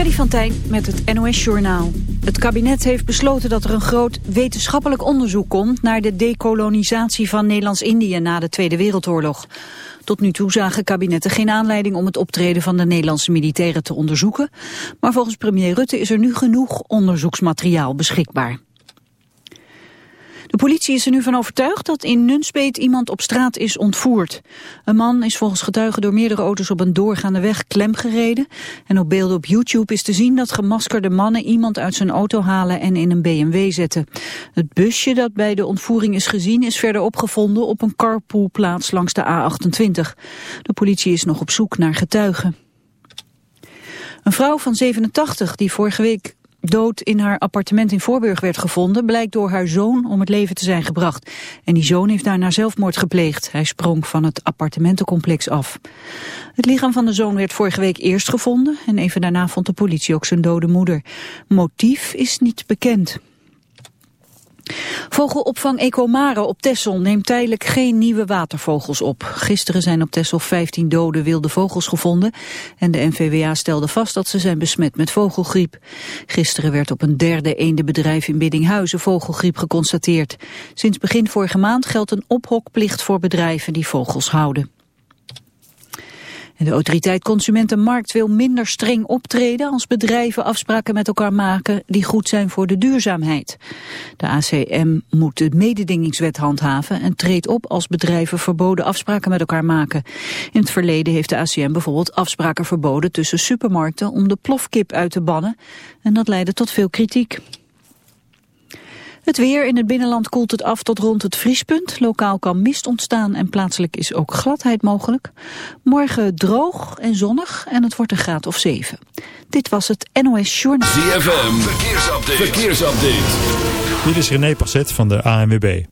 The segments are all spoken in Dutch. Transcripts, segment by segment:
Freddy van Tijn met het NOS-journaal. Het kabinet heeft besloten dat er een groot wetenschappelijk onderzoek komt... naar de dekolonisatie van Nederlands-Indië na de Tweede Wereldoorlog. Tot nu toe zagen kabinetten geen aanleiding om het optreden van de Nederlandse militairen te onderzoeken. Maar volgens premier Rutte is er nu genoeg onderzoeksmateriaal beschikbaar. De politie is er nu van overtuigd dat in Nunspeet iemand op straat is ontvoerd. Een man is volgens getuigen door meerdere auto's op een doorgaande weg klemgereden. En op beelden op YouTube is te zien dat gemaskerde mannen iemand uit zijn auto halen en in een BMW zetten. Het busje dat bij de ontvoering is gezien is verder opgevonden op een carpoolplaats langs de A28. De politie is nog op zoek naar getuigen. Een vrouw van 87 die vorige week dood in haar appartement in Voorburg werd gevonden... blijkt door haar zoon om het leven te zijn gebracht. En die zoon heeft daarna zelfmoord gepleegd. Hij sprong van het appartementencomplex af. Het lichaam van de zoon werd vorige week eerst gevonden... en even daarna vond de politie ook zijn dode moeder. Motief is niet bekend. Vogelopvang Ecomare op Texel neemt tijdelijk geen nieuwe watervogels op. Gisteren zijn op Texel 15 dode wilde vogels gevonden en de NVWA stelde vast dat ze zijn besmet met vogelgriep. Gisteren werd op een derde eendenbedrijf in Biddinghuizen vogelgriep geconstateerd. Sinds begin vorige maand geldt een ophokplicht voor bedrijven die vogels houden de autoriteit Consumentenmarkt wil minder streng optreden als bedrijven afspraken met elkaar maken die goed zijn voor de duurzaamheid. De ACM moet de mededingingswet handhaven en treedt op als bedrijven verboden afspraken met elkaar maken. In het verleden heeft de ACM bijvoorbeeld afspraken verboden tussen supermarkten om de plofkip uit te bannen en dat leidde tot veel kritiek. Het weer in het binnenland koelt het af tot rond het vriespunt. Lokaal kan mist ontstaan en plaatselijk is ook gladheid mogelijk. Morgen droog en zonnig en het wordt een graad of 7. Dit was het NOS Journal. ZFM, verkeersupdate. verkeersupdate. Dit is René Passet van de ANWB.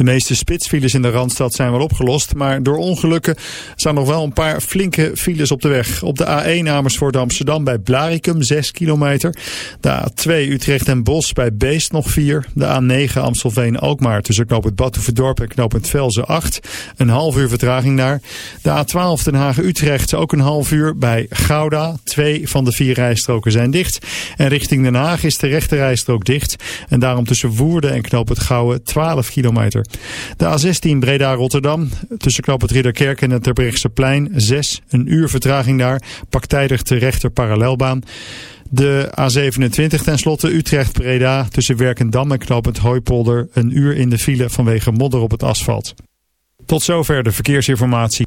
De meeste spitsfiles in de Randstad zijn wel opgelost, maar door ongelukken staan nog wel een paar flinke files op de weg. Op de A1 Amersfoort Amsterdam bij Blaricum 6 kilometer. De A2 Utrecht en Bos bij Beest nog 4. De A9 Amstelveen Alkmaar tussen knooppunt Batuverdorp en knooppunt Velzen 8. Een half uur vertraging daar. De A12 Den Haag Utrecht ook een half uur bij Gouda. Twee van de vier rijstroken zijn dicht. En richting Den Haag is de rechte rijstrook dicht. En daarom tussen Woerden en knooppunt Gouwen 12 kilometer. De A16 Breda-Rotterdam tussen Knoop het Ridderkerk en het plein 6. Een uur vertraging daar. Pak tijdig de rechter parallelbaan. De A27 tenslotte Utrecht-Breda tussen Werkendam en knooppunt Hooipolder. Een uur in de file vanwege modder op het asfalt. Tot zover de verkeersinformatie.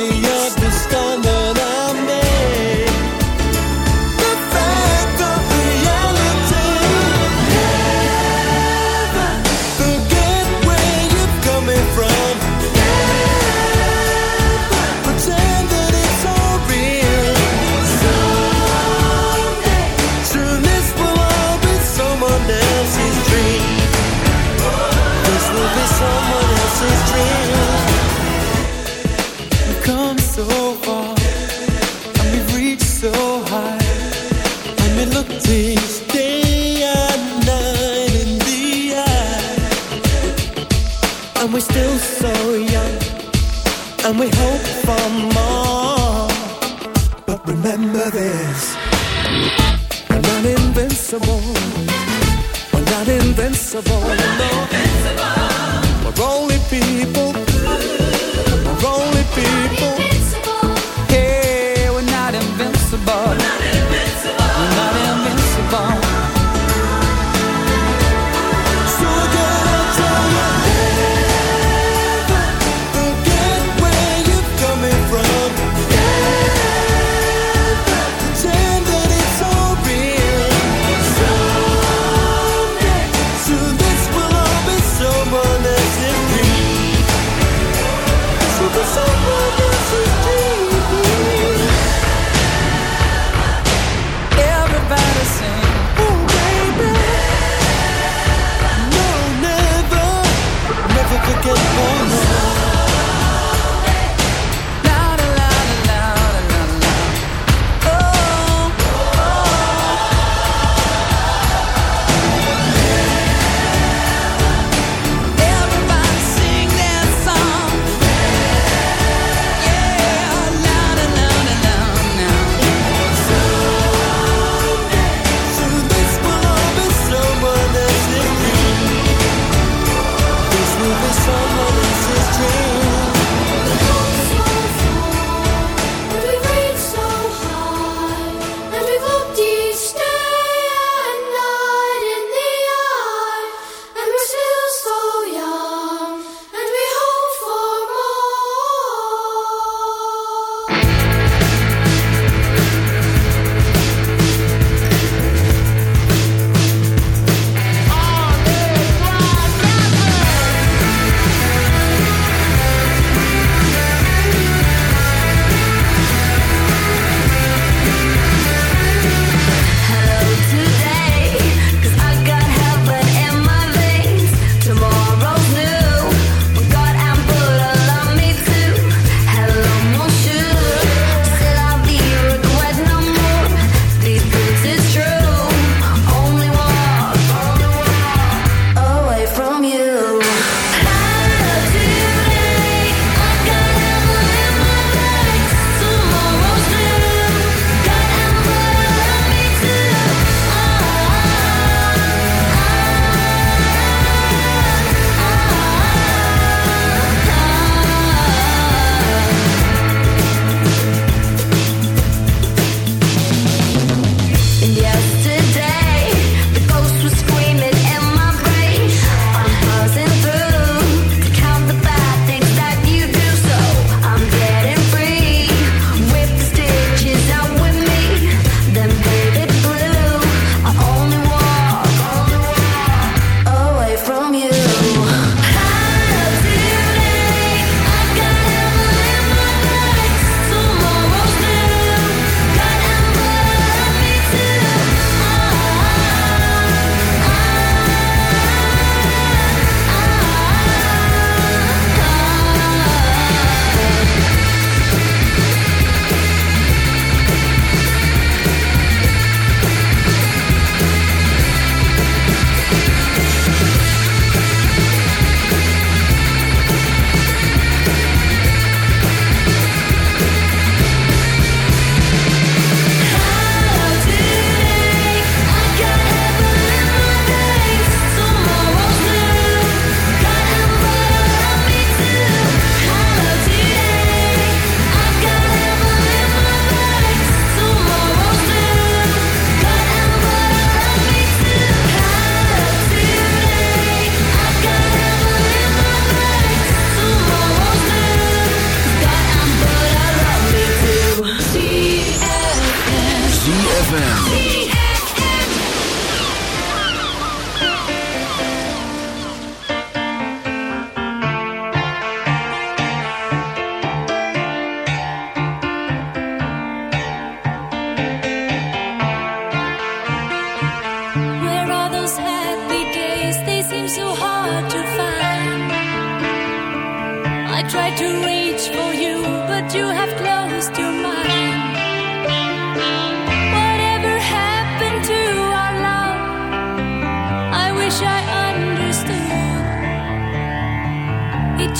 see you.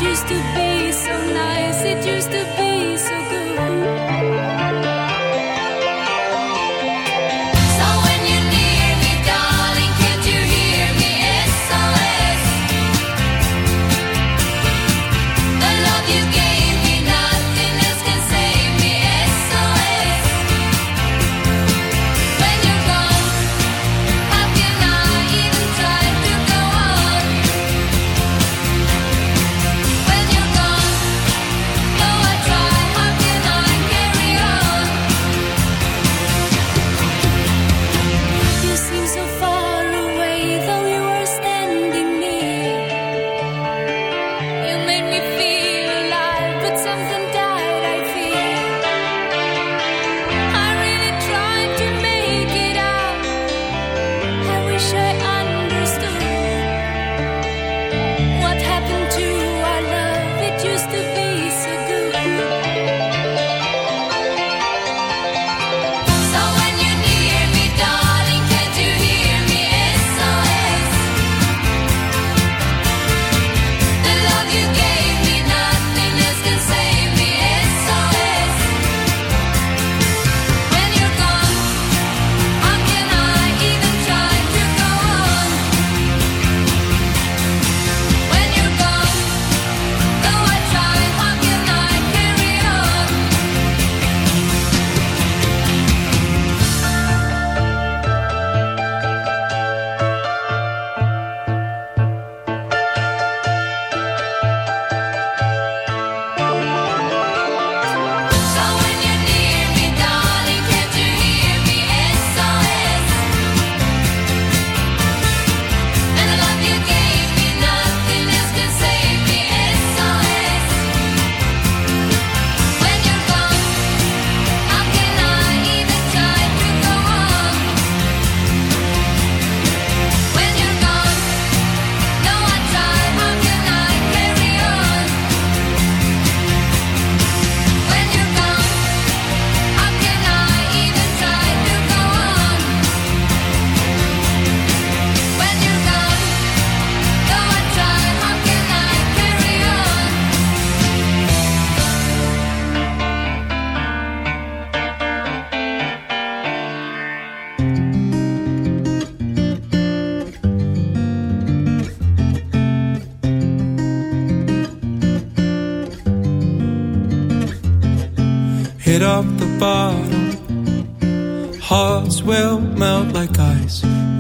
Just to be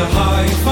To high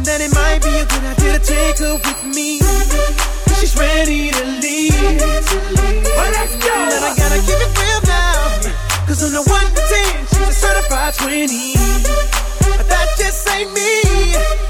and that it might be a good idea to take her with me. She's ready to leave. Well, let's go. But I gotta keep it real now. Cause on the 1 to 10, she's a certified 20. But that just ain't me.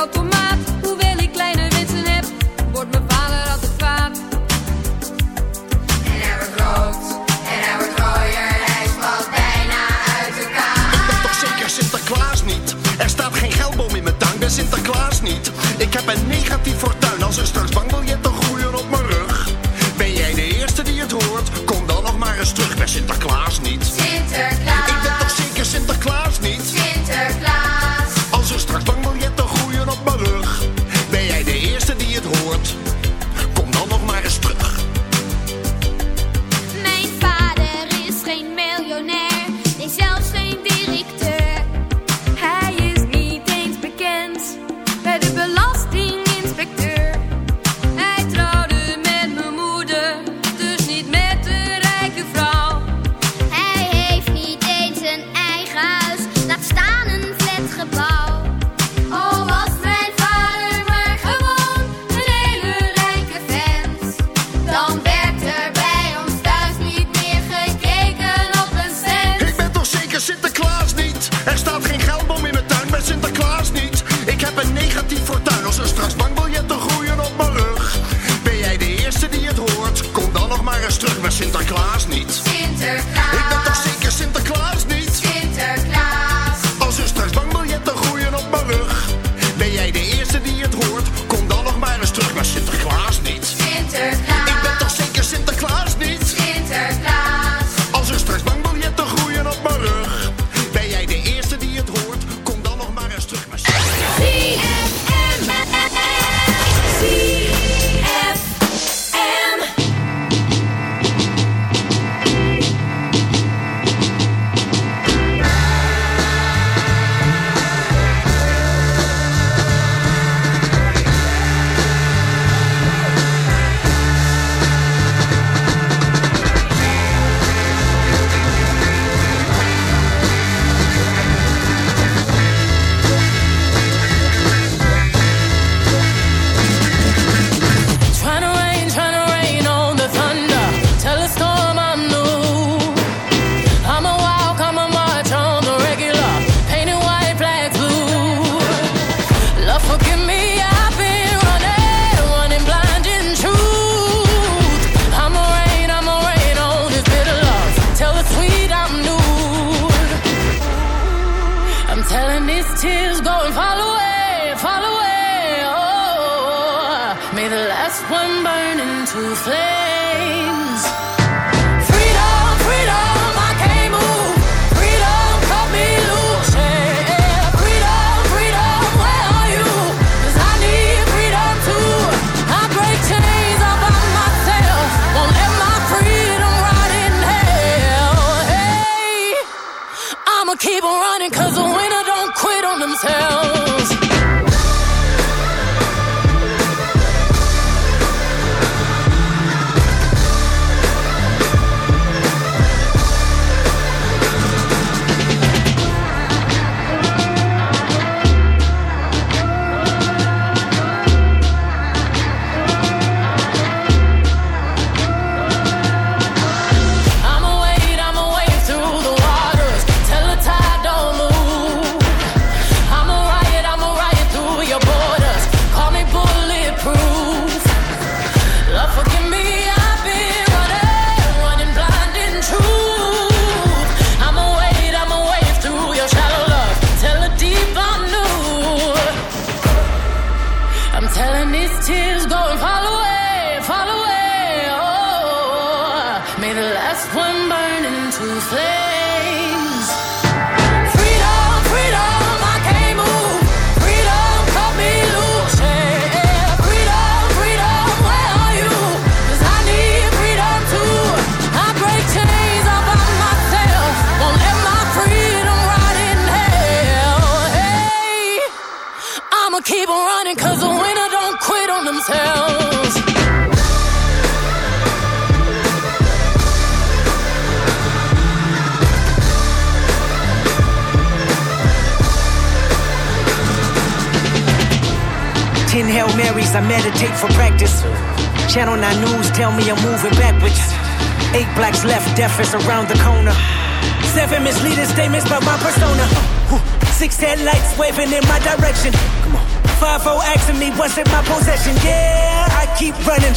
automático.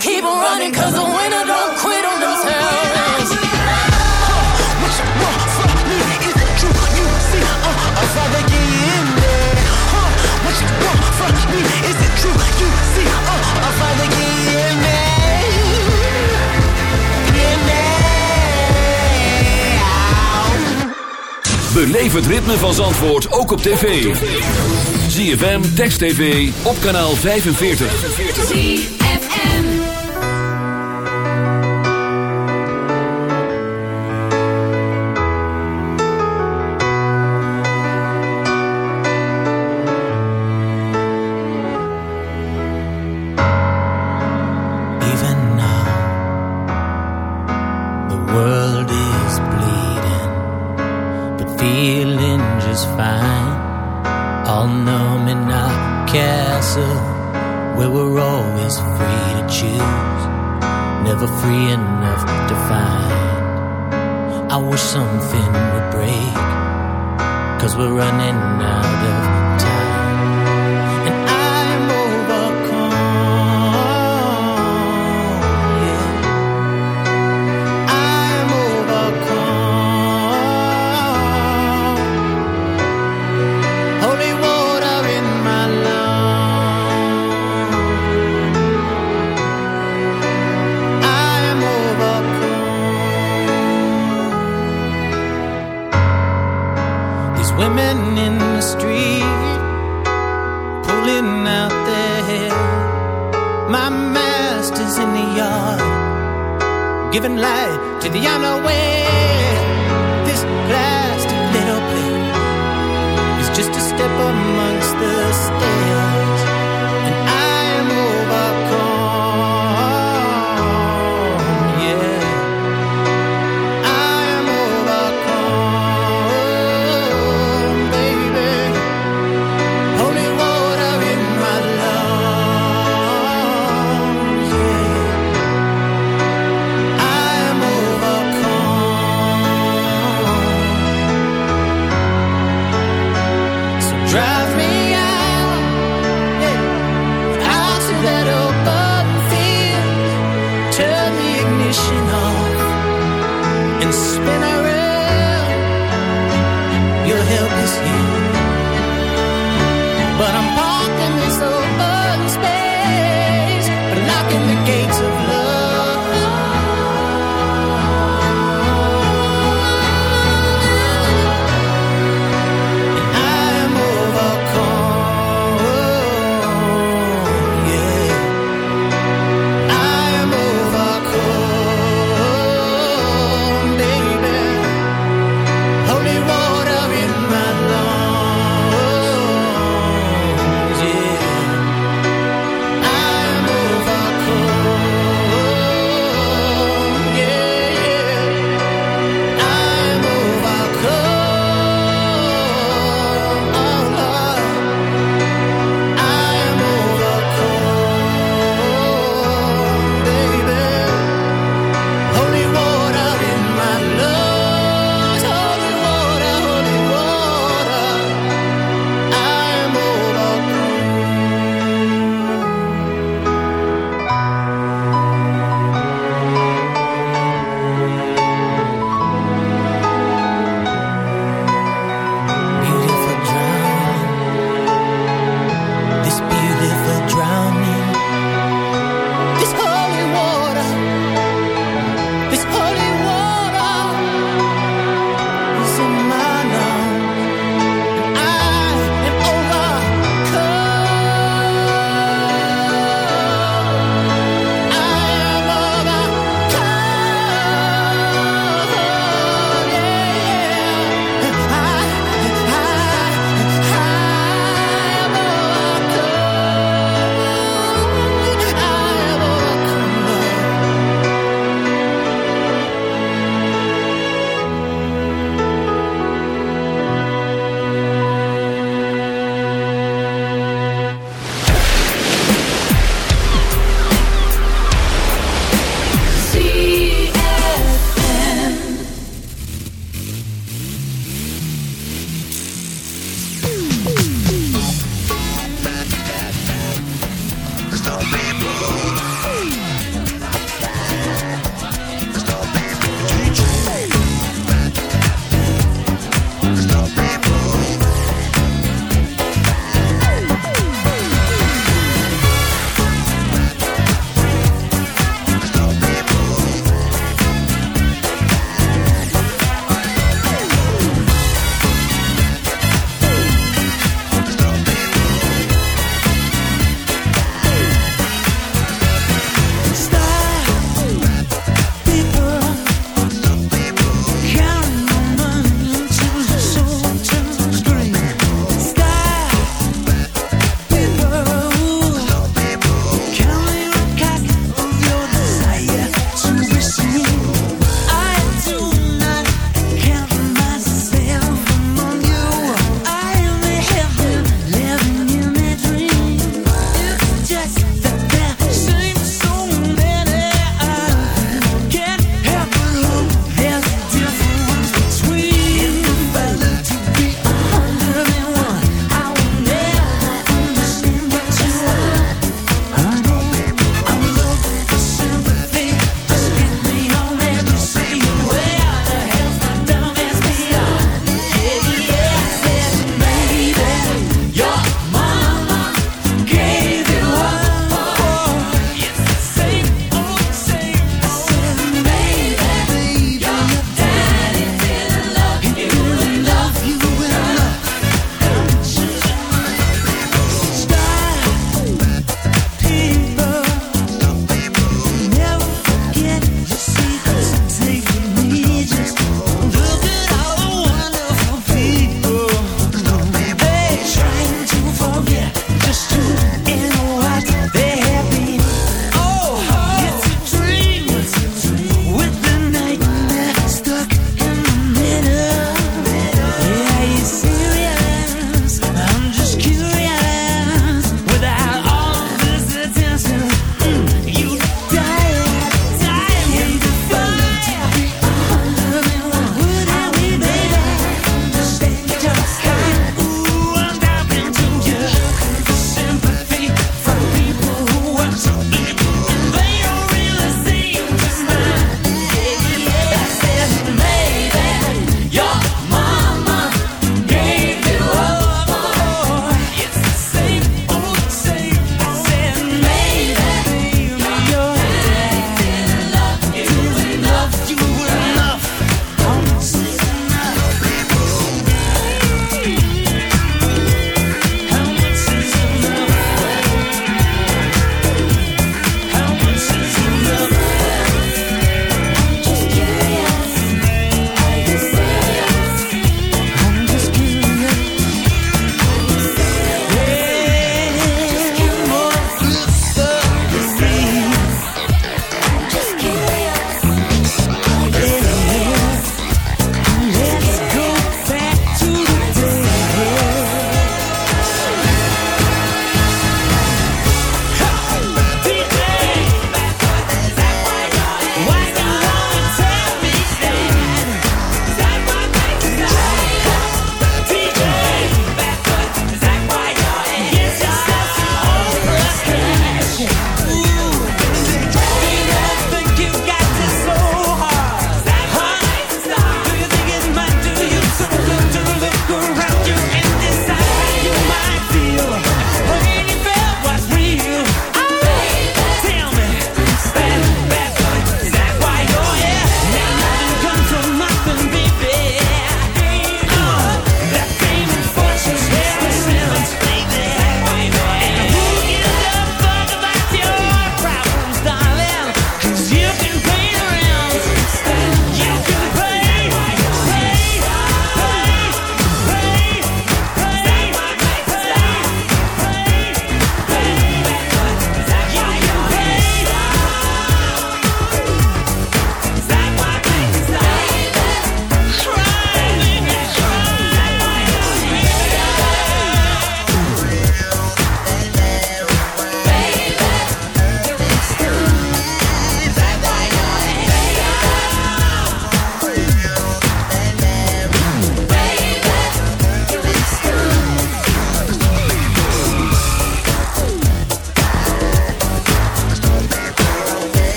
keep on running, cause the winner don't quit on themselves. What you want from me? Is it true? You see, uh, a father get in there. Huh? Me? Is it true? You see, oh a father get in there. Beleef het ritme van Zandvoort ook op tv. ZFM, Text TV, op kanaal 45.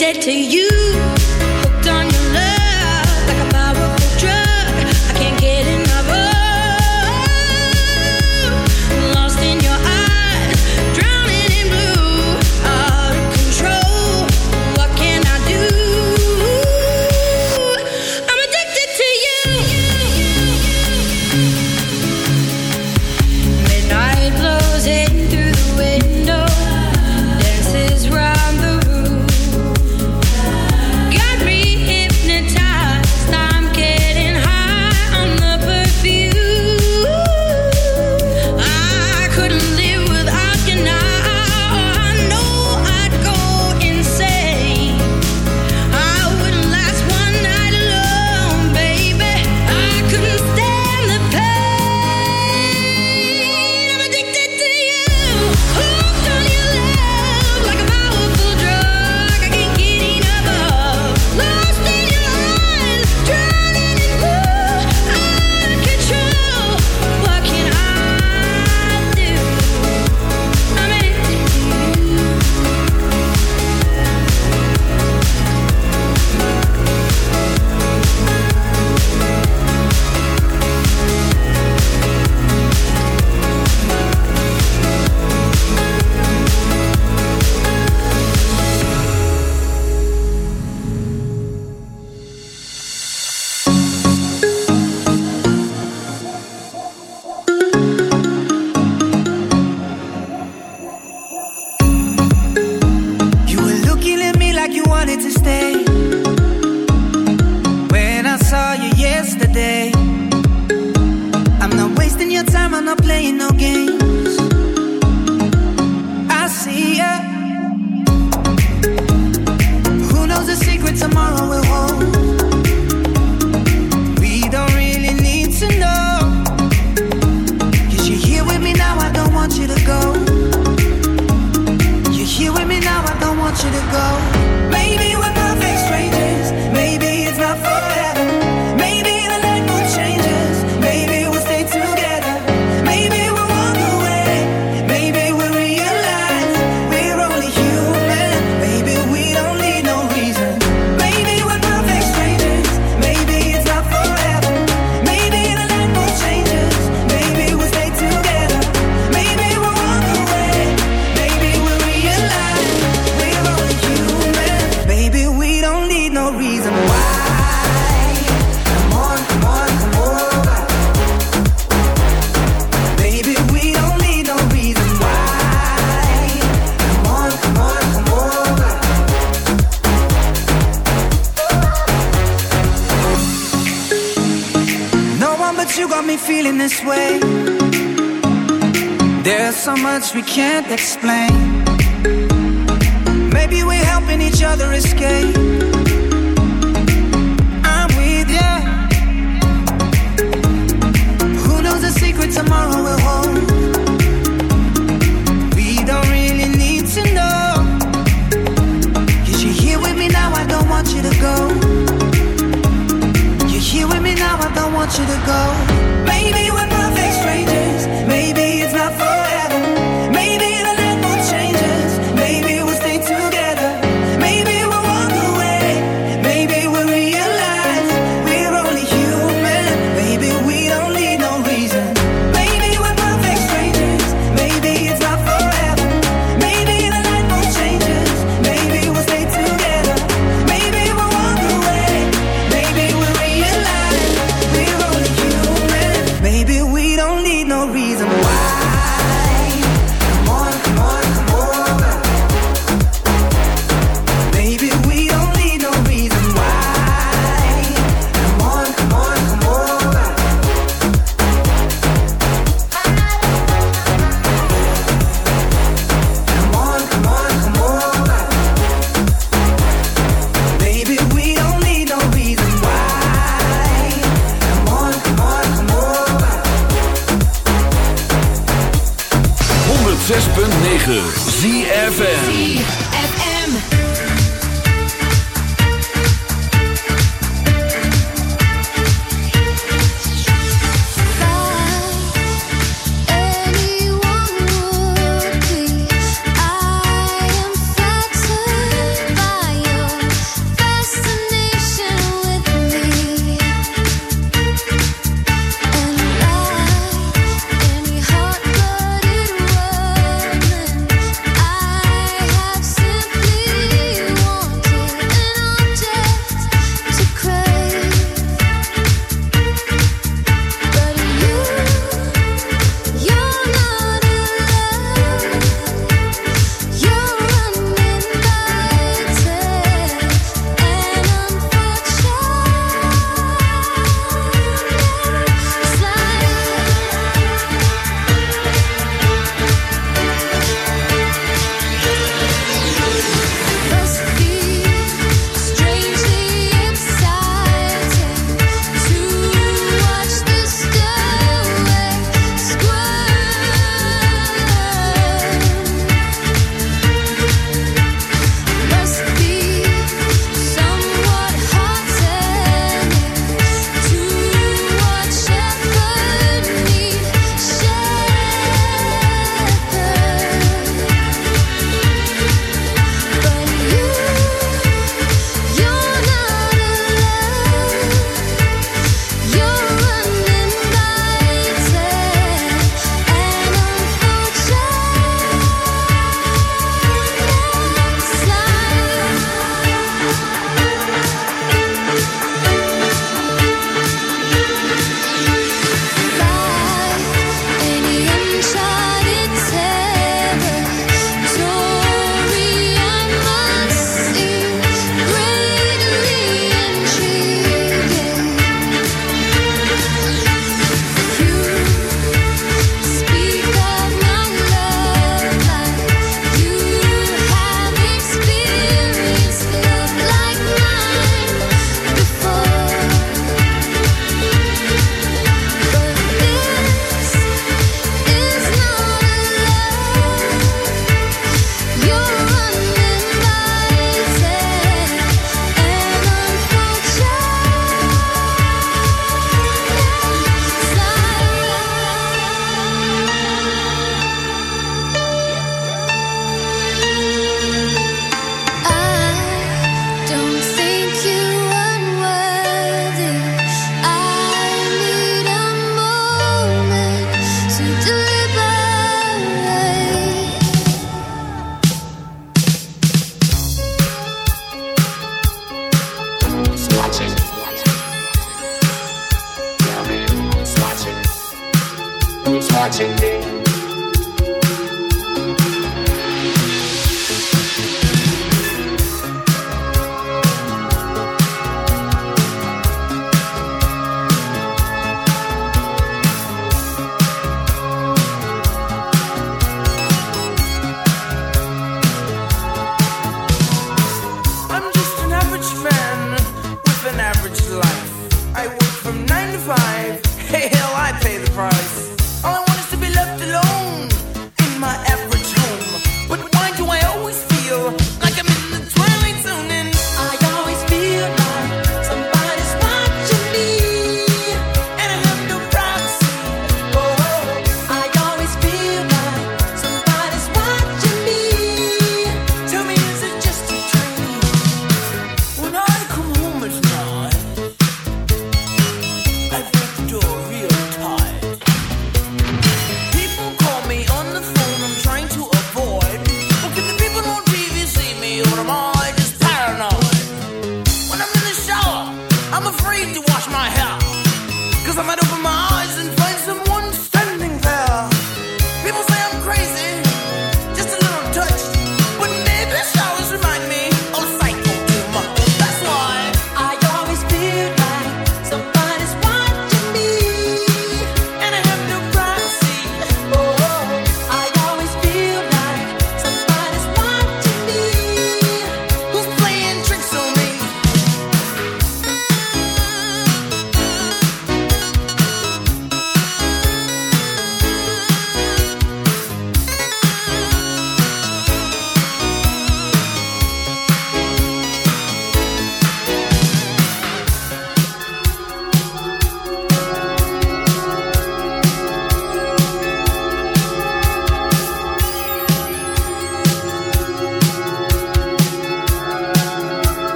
dead to you. You to go.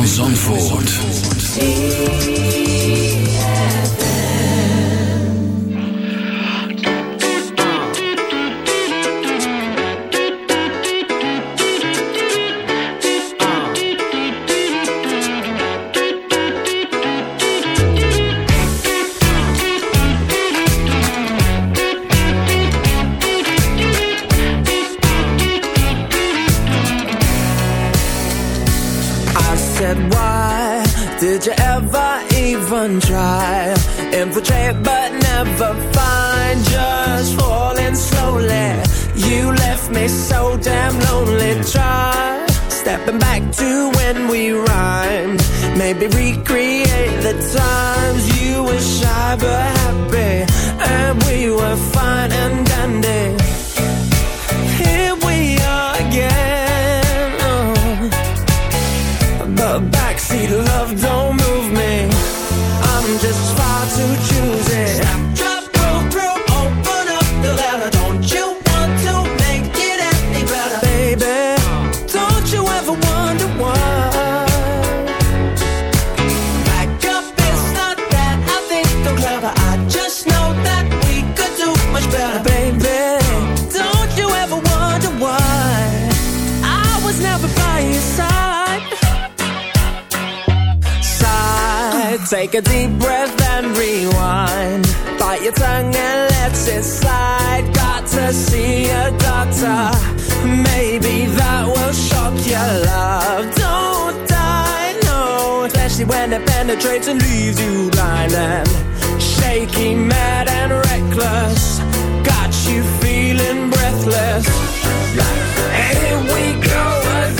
van Zandvoort. curve, then rewind. Bite your tongue and let it slide. Got to see a doctor. Maybe that will shock your love. Don't die, no. Especially when it penetrates and leaves you blind and shaky, mad and reckless. Got you feeling breathless. Here we go